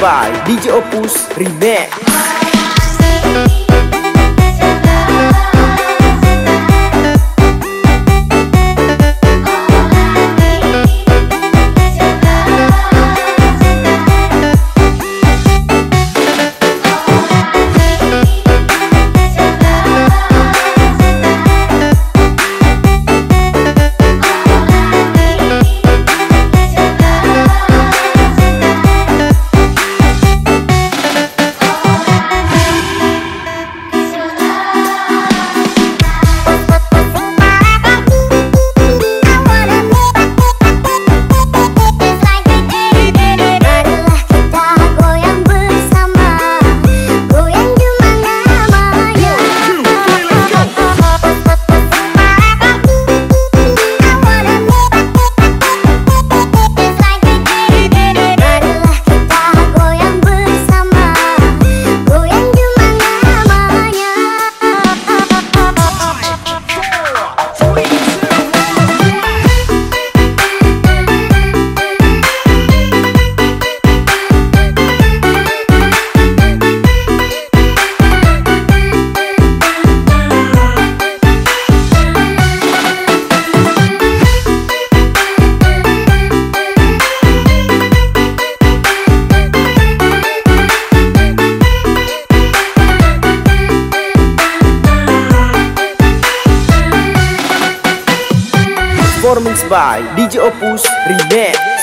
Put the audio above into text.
By DJ Opus Remix by DJ Opus Remix